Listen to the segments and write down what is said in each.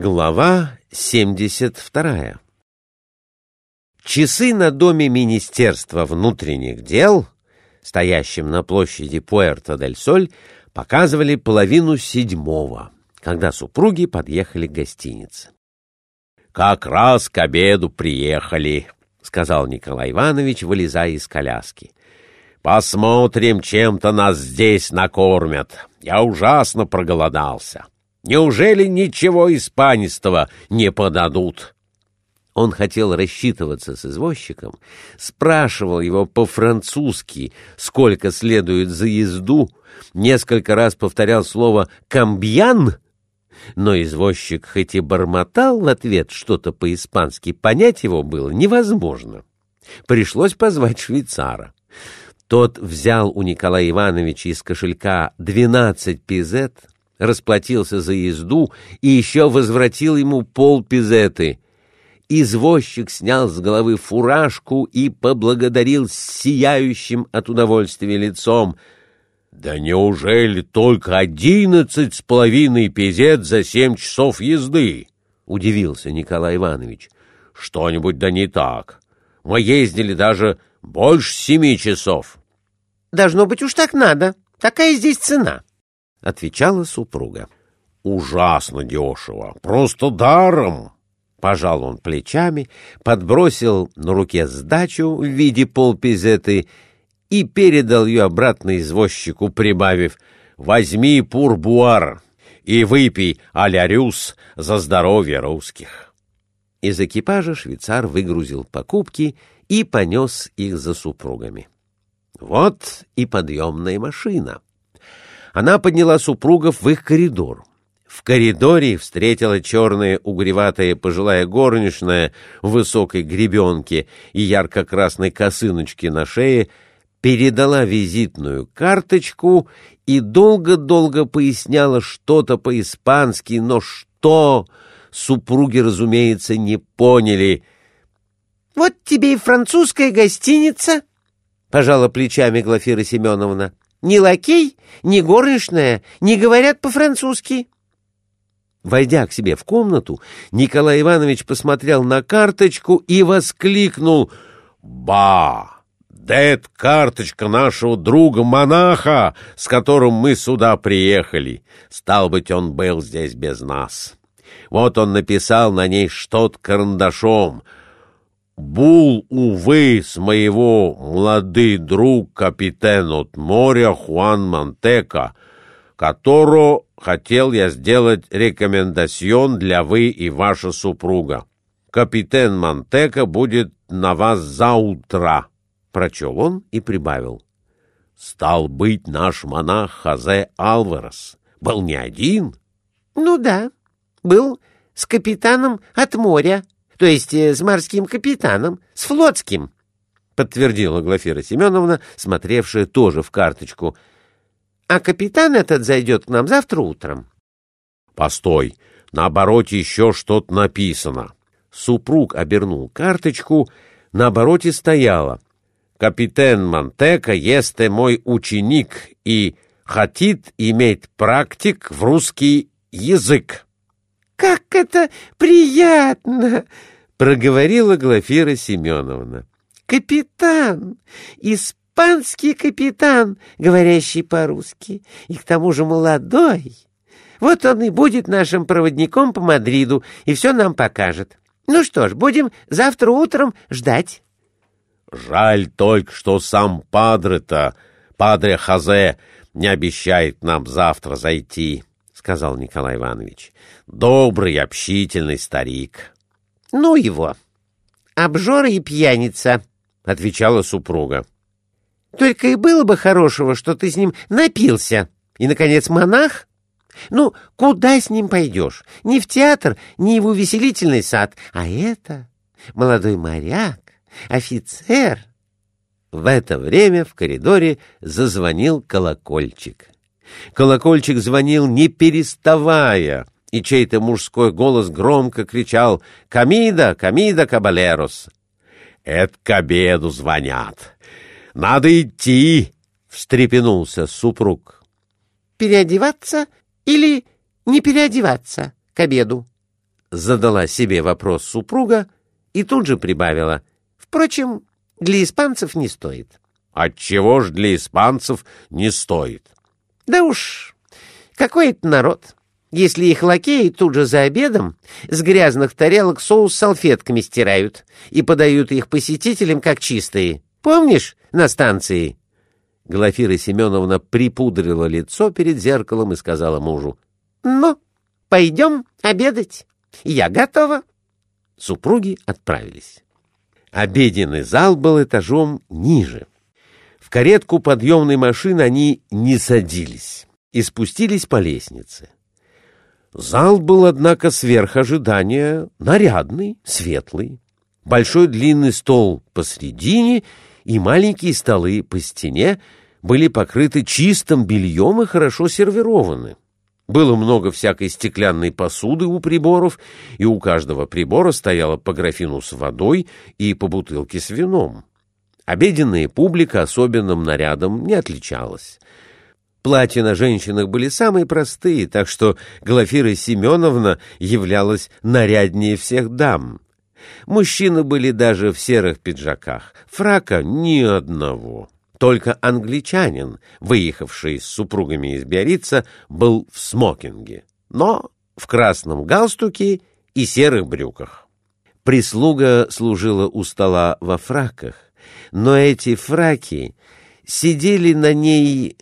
Глава 72 Часы на доме Министерства внутренних дел, стоящем на площади Пуэрто-дель-Соль, показывали половину седьмого, когда супруги подъехали к гостинице. «Как раз к обеду приехали», — сказал Николай Иванович, вылезая из коляски. «Посмотрим, чем-то нас здесь накормят. Я ужасно проголодался». Неужели ничего испанистого не подадут? Он хотел рассчитываться с извозчиком, спрашивал его по-французски, сколько следует за езду, несколько раз повторял слово «камбьян», но извозчик хоть и бормотал в ответ что-то по-испански, понять его было невозможно. Пришлось позвать швейцара. Тот взял у Николая Ивановича из кошелька двенадцать пизет, расплатился за езду и еще возвратил ему пол пизеты. Извозчик снял с головы фуражку и поблагодарил сияющим от удовольствия лицом. «Да неужели только одиннадцать с половиной пизет за семь часов езды?» — удивился Николай Иванович. «Что-нибудь да не так. Мы ездили даже больше семи часов». «Должно быть уж так надо. Такая здесь цена». — отвечала супруга. «Ужасно дешево, просто даром!» Пожал он плечами, подбросил на руке сдачу в виде полпизеты и передал ее обратно извозчику, прибавив «Возьми пурбуар и выпей алярюс за здоровье русских». Из экипажа швейцар выгрузил покупки и понес их за супругами. Вот и подъемная машина — она подняла супругов в их коридор. В коридоре встретила черная угреватая пожилая горничная в высокой гребенке и ярко-красной косыночке на шее, передала визитную карточку и долго-долго поясняла что-то по-испански, но что супруги, разумеется, не поняли. «Вот тебе и французская гостиница», — пожала плечами Глафира Семеновна. Ни лакей, ни горничная не говорят по-французски. Войдя к себе в комнату, Николай Иванович посмотрел на карточку и воскликнул «Ба! Да это карточка нашего друга-монаха, с которым мы сюда приехали. Стал быть, он был здесь без нас. Вот он написал на ней что-то карандашом — Бул, увы, с моего молодый друг капитан от моря Хуан Монтека, которого хотел я сделать рекомендацион для вы и ваша супруга. Капитан Монтека будет на вас завтра, — прочел он и прибавил. Стал быть наш монах Хазе Алварес. Был не один? — Ну да, был с капитаном от моря, то есть э, с морским капитаном, с флотским, — подтвердила Глафира Семеновна, смотревшая тоже в карточку. — А капитан этот зайдет к нам завтра утром. — Постой, на обороте еще что-то написано. Супруг обернул карточку, на обороте стояло «Капитан Монтека есть мой ученик и хотит иметь практик в русский язык». «Как это приятно!» — проговорила Глафира Семеновна. «Капитан! Испанский капитан, говорящий по-русски, и к тому же молодой. Вот он и будет нашим проводником по Мадриду и все нам покажет. Ну что ж, будем завтра утром ждать». «Жаль только, что сам падре-то, падре Хазе, не обещает нам завтра зайти», — сказал Николай Иванович. Добрый, общительный старик. — Ну его! Обжора и пьяница, — отвечала супруга. — Только и было бы хорошего, что ты с ним напился. И, наконец, монах? Ну, куда с ним пойдешь? Ни в театр, ни в увеселительный сад. А это молодой моряк, офицер. В это время в коридоре зазвонил колокольчик. Колокольчик звонил, не переставая — и чей-то мужской голос громко кричал «Камида! Камида, кабалерос!» «Это к обеду звонят! Надо идти!» — встрепенулся супруг. «Переодеваться или не переодеваться к обеду?» задала себе вопрос супруга и тут же прибавила. Впрочем, для испанцев не стоит. Отчего ж для испанцев не стоит? Да уж, какой это народ, если их лакеи тут же за обедом с грязных тарелок соус салфетками стирают и подают их посетителям как чистые. Помнишь на станции? Глафира Семеновна припудрила лицо перед зеркалом и сказала мужу. — Ну, пойдем обедать. Я готова. Супруги отправились. Обеденный зал был этажом ниже. В каретку подъемной машины они не садились и спустились по лестнице. Зал был, однако, сверх ожидания нарядный, светлый. Большой длинный стол посредине и маленькие столы по стене были покрыты чистым бельем и хорошо сервированы. Было много всякой стеклянной посуды у приборов, и у каждого прибора стояло по графину с водой и по бутылке с вином. Обеденная публика особенным нарядом не отличалась. Платья на женщинах были самые простые, так что Глафира Семеновна являлась наряднее всех дам. Мужчины были даже в серых пиджаках, фрака ни одного. Только англичанин, выехавший с супругами из Биорица, был в смокинге, но в красном галстуке и серых брюках. Прислуга служила у стола во фраках, но эти фраки сидели на ней,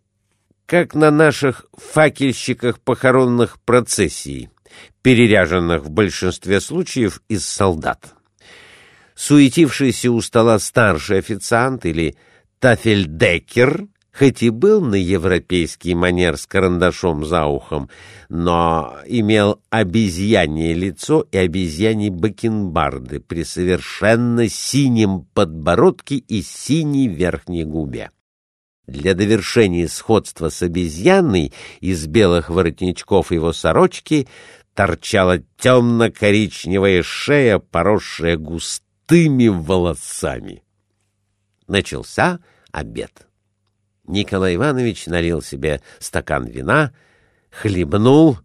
как на наших факельщиках похоронных процессий, переряженных в большинстве случаев из солдат. Суетившийся у стола старший официант или Тафельдекер, хоть и был на европейский манер с карандашом за ухом, но имел обезьянье лицо и обезьяне бакенбарды при совершенно синем подбородке и синей верхней губе. Для довершения сходства с обезьяной из белых воротничков его сорочки торчала темно-коричневая шея, поросшая густыми волосами начался обед. Николай Иванович налил себе стакан вина, хлебнул,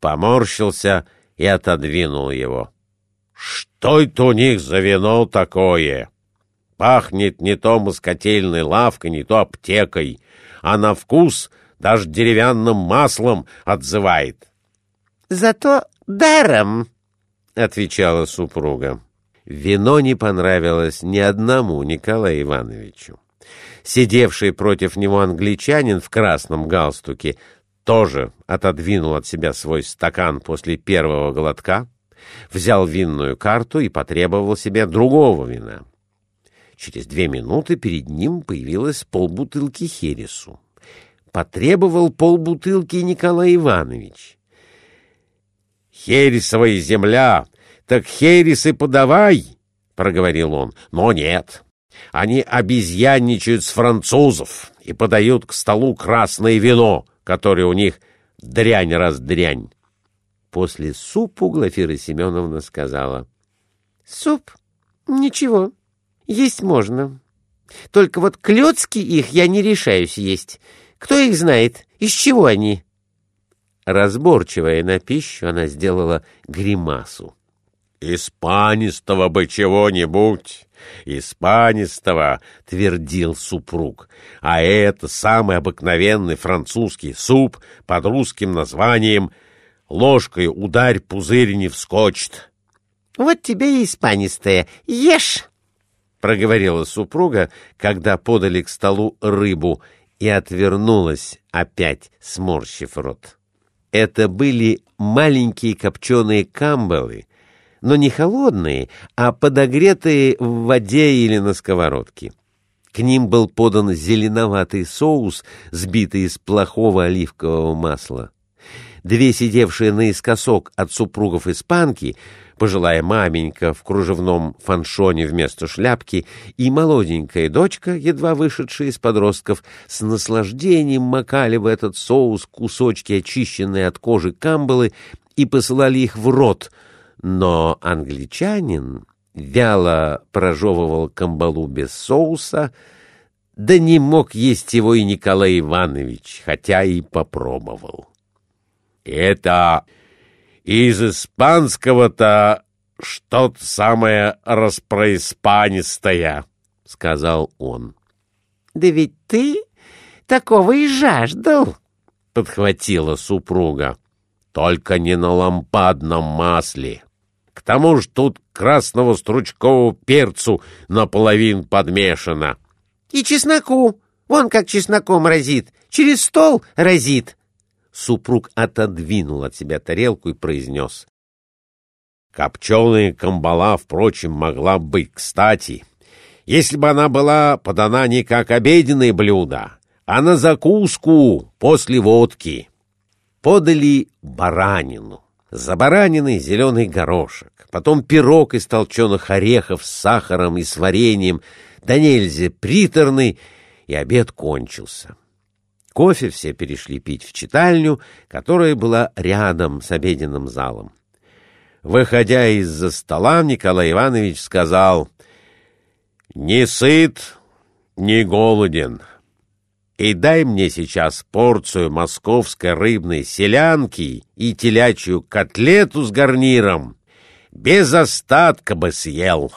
поморщился и отодвинул его. — Что это у них за вино такое? Пахнет не то москотельной лавкой, не то аптекой, а на вкус даже деревянным маслом отзывает. — Зато даром, — отвечала супруга. Вино не понравилось ни одному Николаю Ивановичу. Сидевший против него англичанин в красном галстуке тоже отодвинул от себя свой стакан после первого глотка, взял винную карту и потребовал себе другого вина. Через две минуты перед ним появилась полбутылки хересу. Потребовал полбутылки Николай Иванович. «Хересовая земля так хересы подавай, — проговорил он. — Но нет. Они обезьянничают с французов и подают к столу красное вино, которое у них дрянь раз дрянь. После супу Глафира Семеновна сказала. — Суп? Ничего, есть можно. Только вот клетки их я не решаюсь есть. Кто их знает? Из чего они? Разборчивая на пищу, она сделала гримасу. «Испанистого бы чего-нибудь!» «Испанистого!» — твердил супруг. «А это самый обыкновенный французский суп под русским названием «Ложкой ударь, пузырь не вскочит». «Вот тебе и испанистое. Ешь!» — проговорила супруга, когда подали к столу рыбу, и отвернулась опять, сморщив рот. Это были маленькие копченые камбалы, но не холодные, а подогретые в воде или на сковородке. К ним был подан зеленоватый соус, сбитый из плохого оливкового масла. Две сидевшие наискосок от супругов испанки, пожилая маменька в кружевном фаншоне вместо шляпки и молоденькая дочка, едва вышедшая из подростков, с наслаждением макали в этот соус кусочки очищенные от кожи камбалы и посылали их в рот — но англичанин вяло прожевывал камбалу без соуса, да не мог есть его и Николай Иванович, хотя и попробовал. — Это Из испанского-то что-то самое распроиспанистое, — сказал он. — Да ведь ты такого и жаждал, — подхватила супруга. — Только не на лампадном масле. К тому же тут красного стручкового перцу наполовину подмешано. — И чесноку. Вон как чесноком разит. Через стол разит. Супруг отодвинул от себя тарелку и произнес. Копченая камбала, впрочем, могла быть кстати, если бы она была подана не как обеденное блюдо, а на закуску после водки. Подали баранину. За бараниной зеленый горошек, потом пирог из толченых орехов с сахаром и с вареньем, да нельзя приторный, и обед кончился. Кофе все перешли пить в читальню, которая была рядом с обеденным залом. Выходя из-за стола, Николай Иванович сказал, «Не сыт, не голоден, и дай мне сейчас порцию московской рыбной селянки и телячью котлету с гарниром, без остатка бы съел».